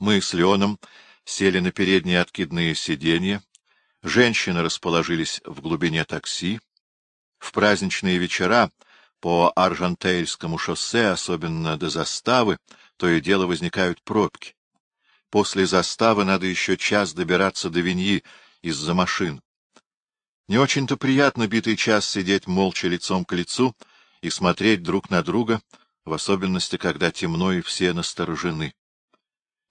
Мы с Леоном сели на передние откидные сиденья, женщины расположились в глубине такси. В праздничные вечера по Аржантейльскому шоссе, особенно до заставы, то и дело возникают пробки. После заставы надо еще час добираться до Виньи из-за машин. Не очень-то приятно битый час сидеть молча лицом к лицу и смотреть друг на друга, в особенности, когда темно и все насторожены.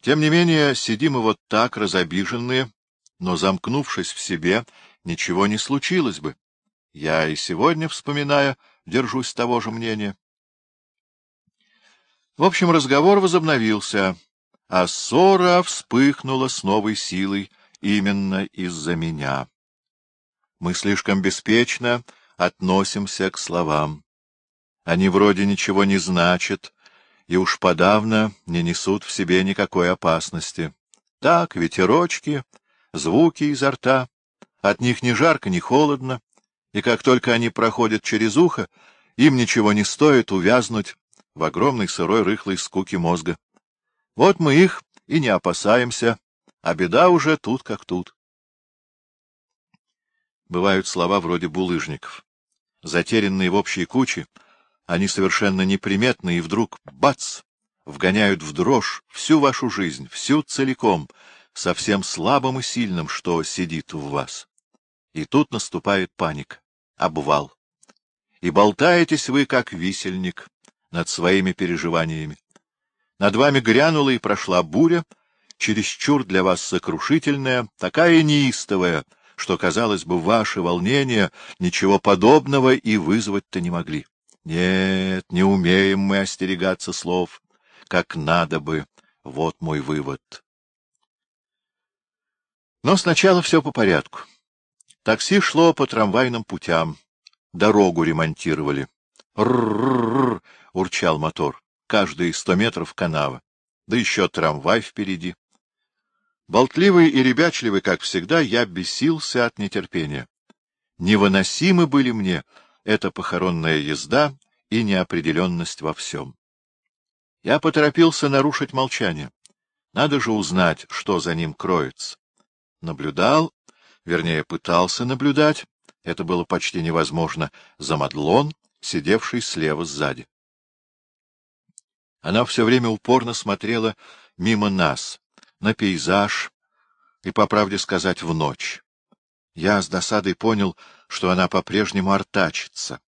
Тем не менее, сидим мы вот так, разобиженные, но, замкнувшись в себе, ничего не случилось бы. Я и сегодня, вспоминая, держусь того же мнения. В общем, разговор возобновился, а ссора вспыхнула с новой силой именно из-за меня. Мы слишком беспечно относимся к словам. Они вроде ничего не значат, и уж подавно не несут в себе никакой опасности. Так, ветерочки, звуки изо рта, от них ни жарко, ни холодно, и как только они проходят через ухо, им ничего не стоит увязнуть в огромной сырой рыхлой скуке мозга. Вот мы их и не опасаемся, а беда уже тут как тут. Бывают слова вроде булыжников. Затерянные в общей куче, они совершенно неприметны, и вдруг — бац! — вгоняют в дрожь всю вашу жизнь, всю целиком, совсем слабым и сильным, что сидит в вас. И тут наступает паника, обвал. И болтаетесь вы, как висельник, над своими переживаниями. Над вами грянула и прошла буря, чересчур для вас сокрушительная, такая неистовая — что, казалось бы, ваши волнения ничего подобного и вызвать-то не могли. Нет, не умеем мы остерегаться слов, как надо бы. Вот мой вывод. Но сначала все по порядку. Такси шло по трамвайным путям. Дорогу ремонтировали. «Р-р-р-р!» — урчал мотор. Каждые сто метров канава. Да еще трамвай впереди. Болтливый и ребячливый, как всегда, я бесился от нетерпения. Невыносимы были мне эта похоронная езда и неопределенность во всем. Я поторопился нарушить молчание. Надо же узнать, что за ним кроется. Наблюдал, вернее, пытался наблюдать, это было почти невозможно, за Мадлон, сидевший слева сзади. Она все время упорно смотрела мимо нас, на пейзаж и, по правде сказать, в ночь. Я с досадой понял, что она по-прежнему артачится.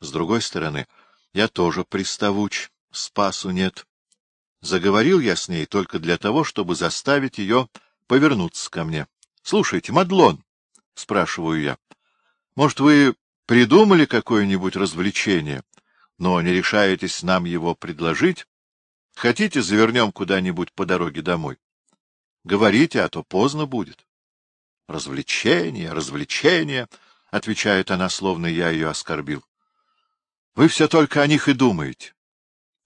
С другой стороны, я тоже приставуч, спасу нет. Заговорил я с ней только для того, чтобы заставить ее повернуться ко мне. — Слушайте, Мадлон, — спрашиваю я, — может, вы придумали какое-нибудь развлечение, но не решаетесь нам его предложить? Хотите, завернем куда-нибудь по дороге домой? Говорите, а то поздно будет. — Развлечение, развлечение, — отвечает она, словно я ее оскорбил. — Вы все только о них и думаете.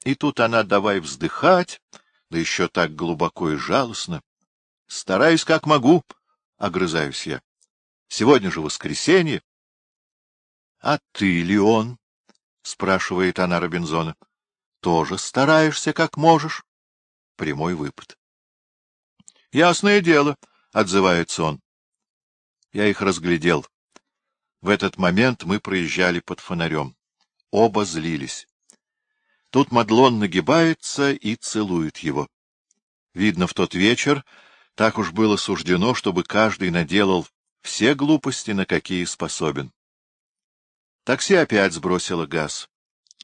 И тут она давай вздыхать, да еще так глубоко и жалостно. — Стараюсь, как могу, — огрызаюсь я. — Сегодня же воскресенье. — А ты, Леон? — спрашивает она Робинзона. — Тоже стараешься, как можешь? Прямой выпад. — Ясное дело, — отзывается он. Я их разглядел. В этот момент мы проезжали под фонарем. Оба злились. Тут Мадлон нагибается и целует его. Видно, в тот вечер так уж было суждено, чтобы каждый наделал все глупости, на какие способен. Такси опять сбросило газ.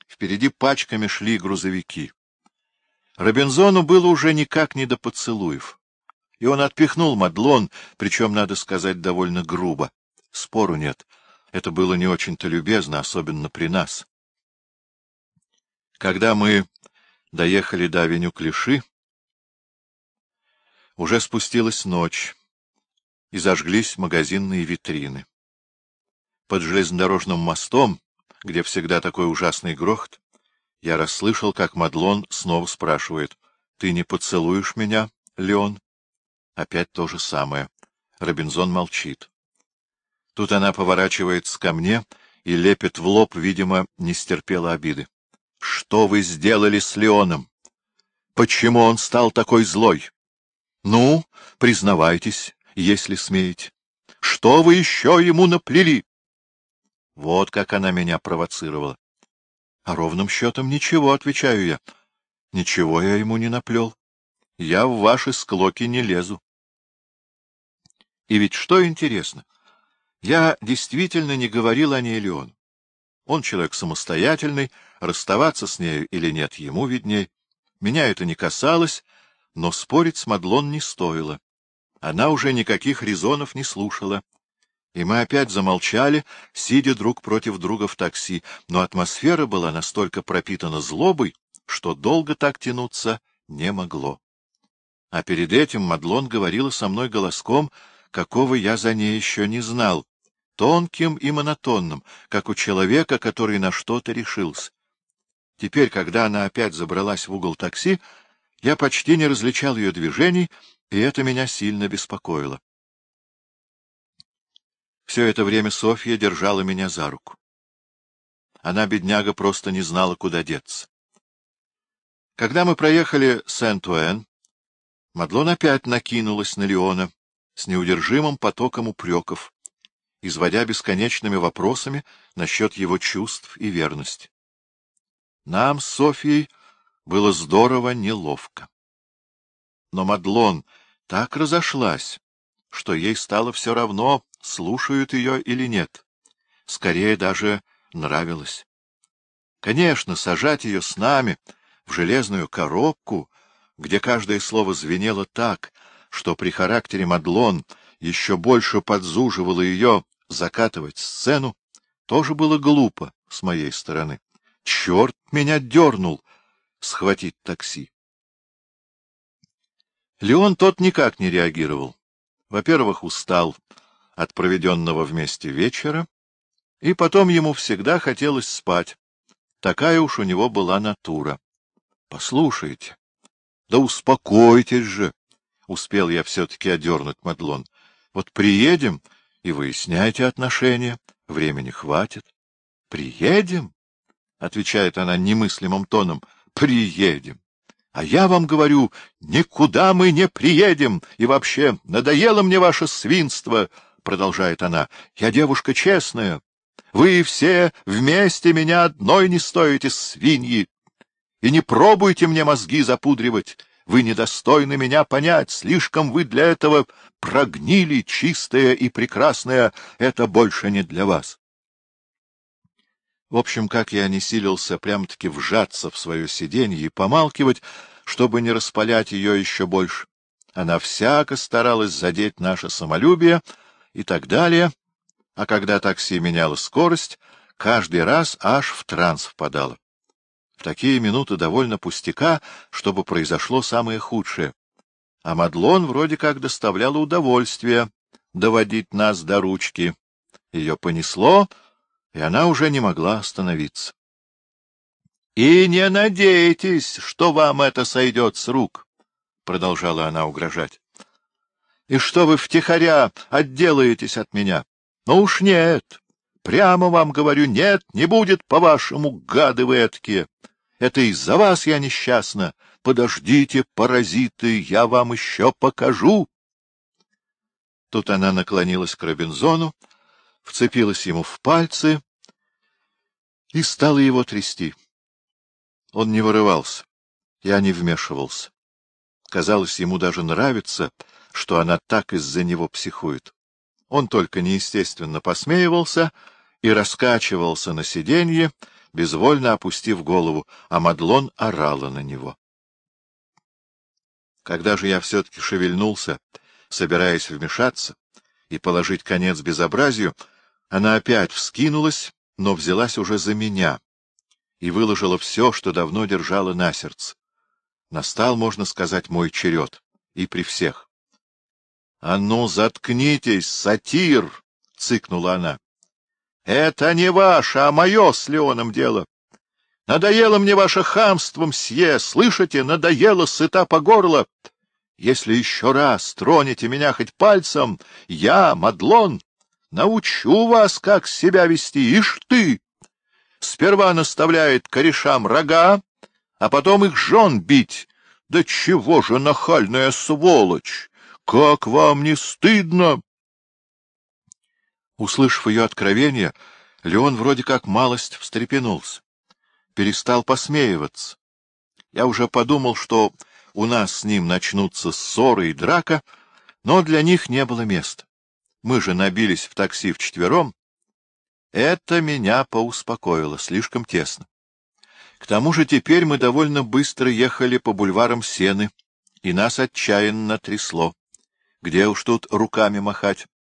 Впереди пачками шли грузовики. Робинзону было уже никак не до поцелуев и он отпихнул Мадлон, причем, надо сказать, довольно грубо. Спору нет. Это было не очень-то любезно, особенно при нас. Когда мы доехали до авеню Клиши, уже спустилась ночь, и зажглись магазинные витрины. Под железнодорожным мостом, где всегда такой ужасный грохот, я расслышал, как Мадлон снова спрашивает, — Ты не поцелуешь меня, Леон? Опять то же самое. Робинзон молчит. Тут она поворачивается ко мне и лепит в лоб, видимо, не стерпела обиды. — Что вы сделали с Леоном? Почему он стал такой злой? — Ну, признавайтесь, если смеете. Что вы еще ему наплели? Вот как она меня провоцировала. А ровным счетом ничего, отвечаю я. Ничего я ему не наплел. Я в ваши склоки не лезу. И ведь что интересно, я действительно не говорил о ней Леону. Он человек самостоятельный, расставаться с нею или нет, ему видней. Меня это не касалось, но спорить с Мадлон не стоило. Она уже никаких резонов не слушала. И мы опять замолчали, сидя друг против друга в такси, но атмосфера была настолько пропитана злобой, что долго так тянуться не могло. А перед этим Мадлон говорила со мной голоском, какого я за ней еще не знал, тонким и монотонным, как у человека, который на что-то решился. Теперь, когда она опять забралась в угол такси, я почти не различал ее движений, и это меня сильно беспокоило. Все это время Софья держала меня за руку. Она, бедняга, просто не знала, куда деться. Когда мы проехали Сент-Уэн, Мадлон опять накинулась на Леона с неудержимым потоком упреков, изводя бесконечными вопросами насчет его чувств и верности. Нам с Софьей было здорово неловко. Но Мадлон так разошлась, что ей стало все равно, слушают ее или нет. Скорее даже нравилось. Конечно, сажать ее с нами в железную коробку, где каждое слово звенело так, что при характере Мадлон еще больше подзуживало ее закатывать сцену, тоже было глупо с моей стороны. Черт меня дернул схватить такси. Леон тот никак не реагировал. Во-первых, устал от проведенного вместе вечера, и потом ему всегда хотелось спать. Такая уж у него была натура. — Послушайте, да успокойтесь же, — успел я все-таки одернуть Мадлон. — Вот приедем и выясняйте отношения, времени хватит. — Приедем? — отвечает она немыслимым тоном. — Приедем. А я вам говорю, никуда мы не приедем, и вообще надоело мне ваше свинство, — продолжает она. — Я девушка честная. Вы все вместе меня одной не стоите, свиньи. И не пробуйте мне мозги запудривать. Вы недостойны меня понять, слишком вы для этого прогнили, чистое и прекрасное, это больше не для вас. В общем, как я не силился прям-таки вжаться в свое сиденье и помалкивать, чтобы не распалять ее еще больше. Она всяко старалась задеть наше самолюбие и так далее, а когда такси меняло скорость, каждый раз аж в транс впадала. В такие минуты довольно пустяка, чтобы произошло самое худшее. А Мадлон вроде как доставляла удовольствие доводить нас до ручки. Ее понесло, и она уже не могла остановиться. — И не надейтесь, что вам это сойдет с рук, — продолжала она угрожать. — И что вы втихаря отделаетесь от меня? Ну уж нет, прямо вам говорю, нет, не будет, по-вашему, гады вы эткие. Это из-за вас я несчастна. Подождите, паразиты, я вам еще покажу. Тут она наклонилась к Робинзону, вцепилась ему в пальцы и стала его трясти. Он не вырывался, я не вмешивался. Казалось, ему даже нравится, что она так из-за него психует. Он только неестественно посмеивался и раскачивался на сиденье, безвольно опустив голову, а Мадлон орала на него. Когда же я все-таки шевельнулся, собираясь вмешаться и положить конец безобразию, она опять вскинулась, но взялась уже за меня и выложила все, что давно держала на сердце. Настал, можно сказать, мой черед, и при всех. — А ну, заткнитесь, сатир! — цыкнула она. — Это не ваше, а мое с Леоном дело. Надоело мне ваше хамство, мсье, слышите, надоело сыта по горло. Если еще раз тронете меня хоть пальцем, я, Мадлон, научу вас, как себя вести, ишь ты! Сперва наставляет корешам рога, а потом их жен бить. Да чего же нахальная сволочь! Как вам не стыдно? Услышав ее откровение, Леон вроде как малость встрепенулся, перестал посмеиваться. Я уже подумал, что у нас с ним начнутся ссоры и драка, но для них не было места. Мы же набились в такси вчетвером. Это меня поуспокоило, слишком тесно. К тому же теперь мы довольно быстро ехали по бульварам Сены, и нас отчаянно трясло. Где уж тут руками махать? —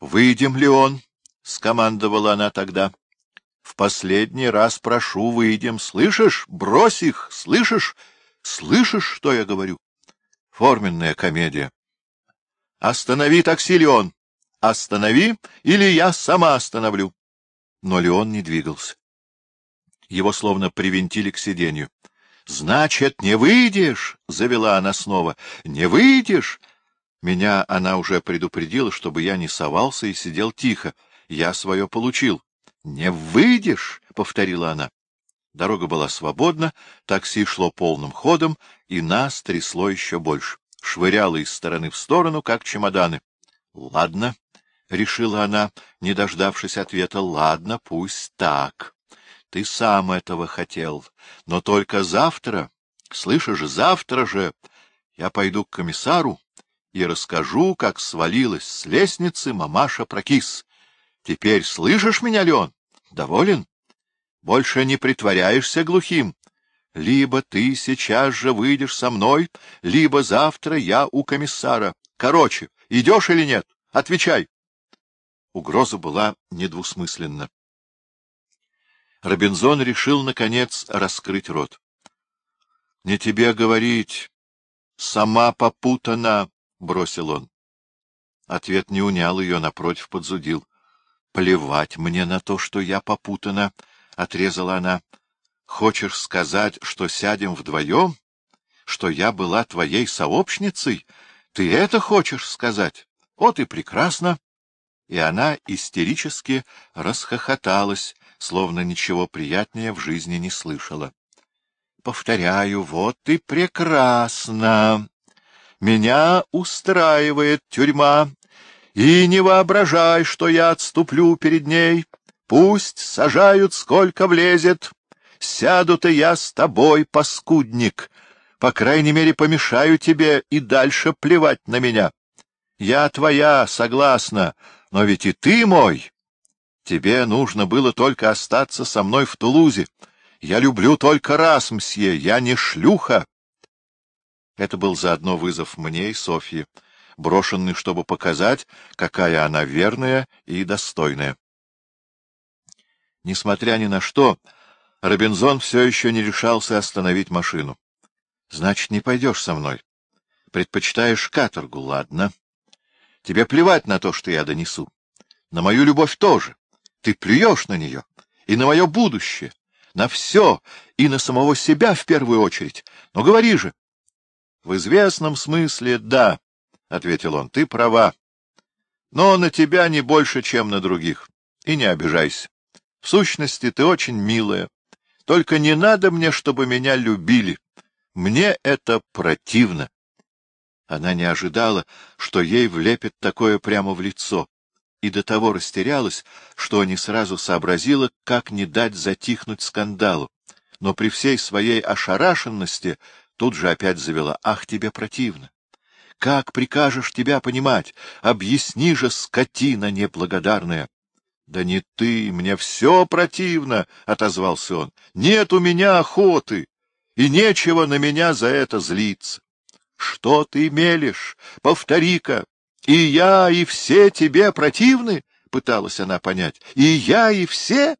Выйдем ли он? — скомандовала она тогда. — В последний раз прошу, выйдем. Слышишь? Брось их! Слышишь? Слышишь, что я говорю? Форменная комедия. — Останови такси, Леон! Останови, или я сама остановлю. Но Леон не двигался. Его словно привинтили к сиденью. — Значит, не выйдешь? — завела она снова. — Не выйдешь? Меня она уже предупредила, чтобы я не совался и сидел тихо. Я свое получил. — Не выйдешь? — повторила она. Дорога была свободна, такси шло полным ходом, и нас трясло еще больше. Швыряло из стороны в сторону, как чемоданы. — Ладно, — решила она, не дождавшись ответа, — ладно, пусть так. Ты сам этого хотел. Но только завтра, слышишь, завтра же я пойду к комиссару и расскажу, как свалилась с лестницы мамаша Прокис. Теперь слышишь меня, Леон? Доволен? Больше не притворяешься глухим. Либо ты сейчас же выйдешь со мной, либо завтра я у комиссара. Короче, идешь или нет? Отвечай. Угроза была недвусмысленна. Робинзон решил, наконец, раскрыть рот. — Не тебе говорить. Сама попутана, — бросил он. Ответ не унял ее, напротив, подзудил. — Плевать мне на то, что я попутана, — отрезала она. — Хочешь сказать, что сядем вдвоем? Что я была твоей сообщницей? Ты это хочешь сказать? Вот и прекрасно. И она истерически расхохоталась, словно ничего приятнее в жизни не слышала. Повторяю, вот и прекрасно. Меня устраивает тюрьма, и не воображай, что я отступлю перед ней. Пусть сажают, сколько влезет. Сяду-то я с тобой, паскудник. По крайней мере, помешаю тебе и дальше плевать на меня. Я твоя, согласна, но ведь и ты мой. Тебе нужно было только остаться со мной в Тулузе. Я люблю только раз, мсье, я не шлюха. Это был заодно вызов мне и Софье, брошенный, чтобы показать, какая она верная и достойная. Несмотря ни на что, Робинзон все еще не решался остановить машину. — Значит, не пойдешь со мной. Предпочитаешь каторгу, ладно. Тебе плевать на то, что я донесу. На мою любовь тоже. Ты плюешь на нее и на мое будущее, на все и на самого себя в первую очередь. Но говори же. — В известном смысле, да, — ответил он, — ты права. Но на тебя не больше, чем на других. И не обижайся. В сущности, ты очень милая. Только не надо мне, чтобы меня любили. Мне это противно. Она не ожидала, что ей влепит такое прямо в лицо и до того растерялась, что не сразу сообразила, как не дать затихнуть скандалу, но при всей своей ошарашенности тут же опять завела «Ах, тебе противно! Как прикажешь тебя понимать? Объясни же, скотина неблагодарная!» «Да не ты, мне все противно!» — отозвался он. «Нет у меня охоты, и нечего на меня за это злиться. Что ты мелешь? Повтори-ка, и я, и все тебе противны? — пыталась она понять. — И я, и все?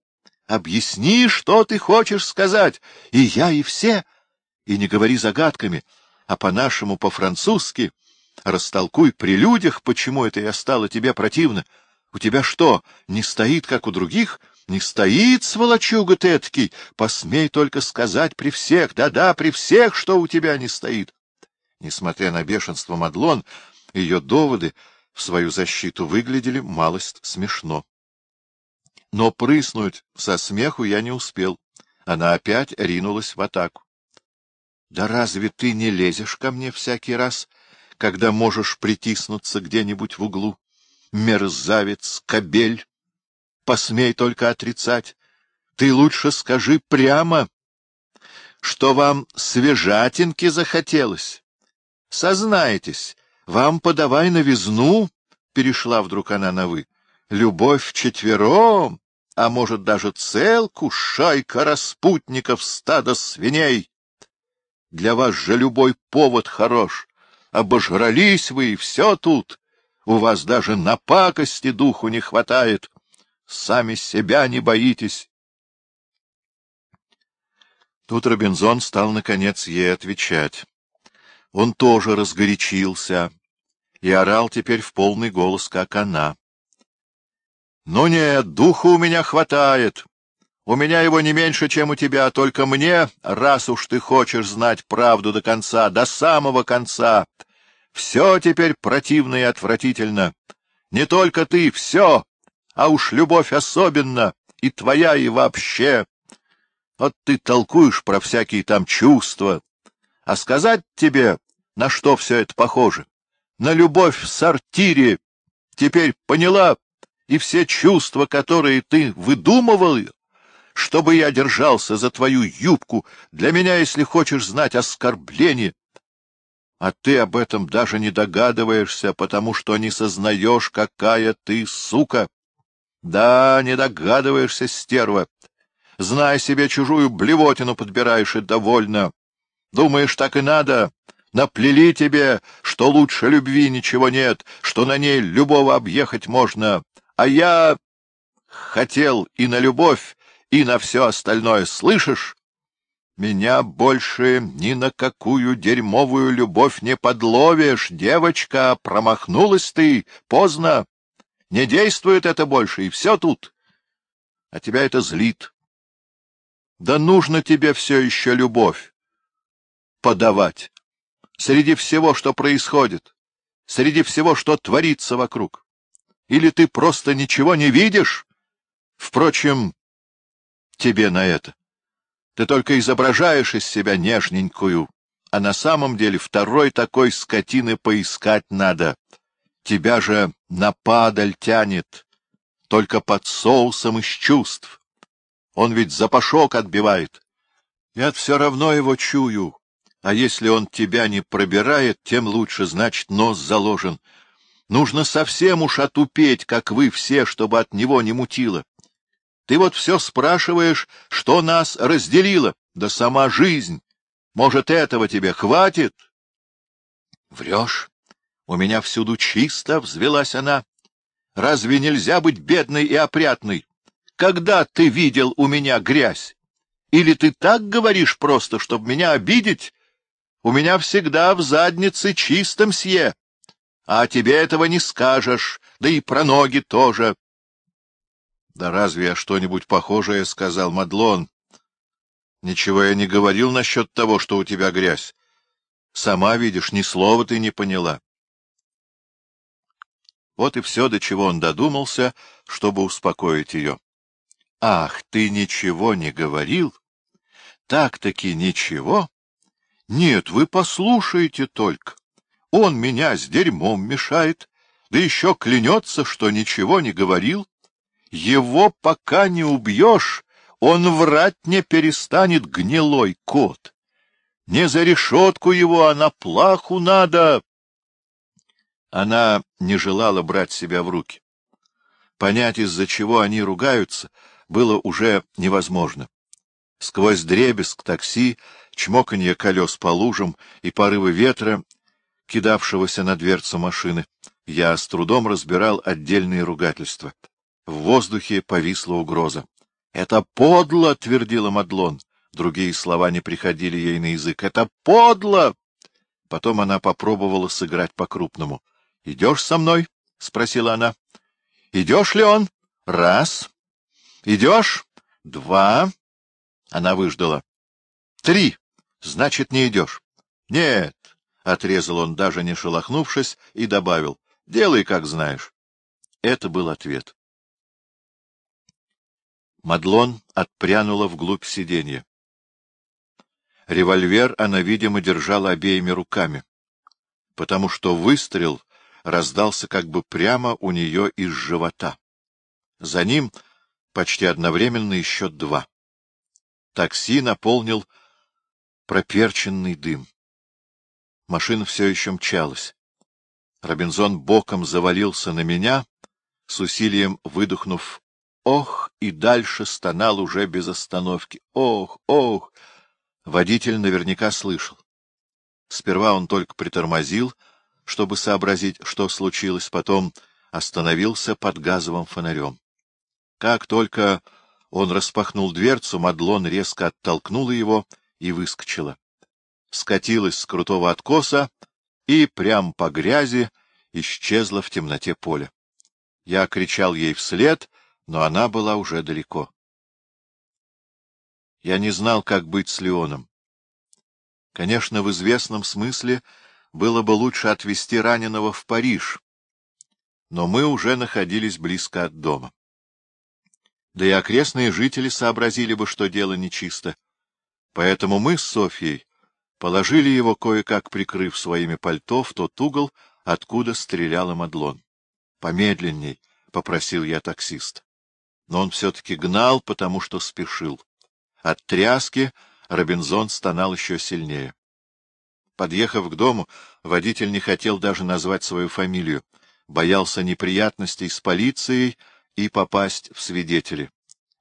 Объясни, что ты хочешь сказать. И я, и все? И не говори загадками, а по-нашему, по-французски. Растолкуй при людях, почему это я стала тебе противна. У тебя что, не стоит, как у других? Не стоит, сволочуга ты этакий. Посмей только сказать при всех, да-да, при всех, что у тебя не стоит. Несмотря на бешенство Мадлон, ее доводы в свою защиту выглядели малость смешно. Но прыснуть со смеху я не успел. Она опять ринулась в атаку. Да разве ты не лезешь ко мне всякий раз, когда можешь притиснуться где-нибудь в углу? Мерзавец, кобель! Посмей только отрицать. Ты лучше скажи прямо, что вам свежатинки захотелось. Сознайтесь, вам подавай новизну, — перешла вдруг она на «вы». Любовь вчетвером, а может даже целку, шайка распутников, стада свиней. Для вас же любой повод хорош. Обожрались вы, и все тут. У вас даже на пакости духу не хватает. Сами себя не боитесь. Тут Робинзон стал, наконец, ей отвечать. Он тоже разгорячился и орал теперь в полный голос, как она. — Ну нет, духу у меня хватает. У меня его не меньше, чем у тебя, только мне, раз уж ты хочешь знать правду до конца, до самого конца, все теперь противно и отвратительно. Не только ты, все, а уж любовь особенно, и твоя, и вообще. Вот ты толкуешь про всякие там чувства. А сказать тебе, на что все это похоже? На любовь в сортире. Теперь поняла, и все чувства, которые ты выдумывал, чтобы я держался за твою юбку, для меня, если хочешь знать, оскорбление. А ты об этом даже не догадываешься, потому что не сознаешь, какая ты сука. Да, не догадываешься, стерва. Знай себе, чужую блевотину подбираешь и довольно. Думаешь, так и надо? Наплели тебе, что лучше любви ничего нет, что на ней любого объехать можно. А я хотел и на любовь, и на все остальное, слышишь? Меня больше ни на какую дерьмовую любовь не подловишь, девочка, промахнулась ты, поздно. Не действует это больше, и все тут. А тебя это злит. Да нужно тебе все еще любовь подавать. Среди всего, что происходит, среди всего, что творится вокруг. Или ты просто ничего не видишь? Впрочем, тебе на это. Ты только изображаешь из себя нежненькую, а на самом деле второй такой скотины поискать надо. Тебя же на падаль тянет, только под соусом из чувств. Он ведь запашок отбивает. Я все равно его чую. А если он тебя не пробирает, тем лучше, значит, нос заложен. Нужно совсем уж отупеть, как вы все, чтобы от него не мутило. Ты вот все спрашиваешь, что нас разделило, да сама жизнь. Может, этого тебе хватит? Врешь. У меня всюду чисто, — взвелась она. Разве нельзя быть бедной и опрятной? Когда ты видел у меня грязь? Или ты так говоришь просто, чтобы меня обидеть? У меня всегда в заднице чистом сье. А тебе этого не скажешь, да и про ноги тоже. — Да разве я что-нибудь похожее сказал, Мадлон? Ничего я не говорил насчет того, что у тебя грязь. Сама видишь, ни слова ты не поняла. Вот и все, до чего он додумался, чтобы успокоить ее. — Ах, ты ничего не говорил? Так-таки ничего? Нет, вы послушайте только. Он меня с дерьмом мешает, да еще клянется, что ничего не говорил. Его пока не убьешь, он врать не перестанет, гнилой кот. Не за решетку его, а на плаху надо. Она не желала брать себя в руки. Понять, из-за чего они ругаются, было уже невозможно. Сквозь дребезг такси, чмоканье колес по лужам и порывы ветра, кидавшегося на дверцу машины, я с трудом разбирал отдельные ругательства. В воздухе повисла угроза. — Это подло! — твердила Мадлон. Другие слова не приходили ей на язык. — Это подло! Потом она попробовала сыграть по-крупному. — Идешь со мной? — спросила она. — Идешь ли он? — Раз. — Идешь? — Два. Она выждала. — Три. Значит, не идешь. — Нет. — отрезал он, даже не шелохнувшись, и добавил. — Делай, как знаешь. Это был ответ. Мадлон отпрянула вглубь сиденья. Револьвер она, видимо, держала обеими руками, потому что выстрел раздался как бы прямо у нее из живота. За ним почти одновременно еще два. Такси наполнил проперченный дым. Машина все еще мчалась. Робинзон боком завалился на меня, с усилием выдохнув «Ох!» и дальше стонал уже без остановки. «Ох! Ох!» Водитель наверняка слышал. Сперва он только притормозил, чтобы сообразить, что случилось, потом остановился под газовым фонарем. Как только он распахнул дверцу, Мадлон резко оттолкнула его и выскочила. Скатилась с крутого откоса и прям по грязи исчезла в темноте поля. Я кричал ей вслед, но она была уже далеко. Я не знал, как быть с Леоном. Конечно, в известном смысле было бы лучше отвезти раненого в Париж, но мы уже находились близко от дома. Да и окрестные жители сообразили бы, что дело нечисто. Поэтому мы с Софьей положили его, кое-как прикрыв своими пальто, в тот угол, откуда стреляла Мадлон. — Помедленней, — попросил я таксист. Но он все-таки гнал, потому что спешил. От тряски Робинзон стонал еще сильнее. Подъехав к дому, водитель не хотел даже назвать свою фамилию, боялся неприятностей с полицией и попасть в свидетели.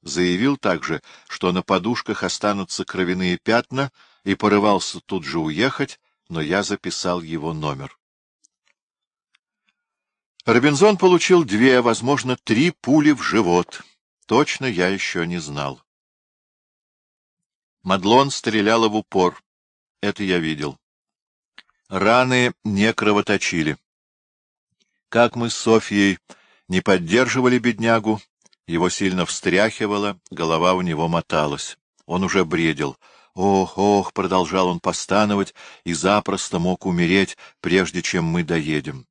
Заявил также, что на подушках останутся кровяные пятна, и порывался тут же уехать, но я записал его номер. Робинзон получил две, возможно, три пули в живот. Точно я еще не знал. Мадлон стреляла в упор. Это я видел. Раны не кровоточили. Как мы с Софьей не поддерживали беднягу, его сильно встряхивало, голова у него моталась. Он уже бредил. «Ох, ох!» — продолжал он постановать и запросто мог умереть, прежде чем мы доедем.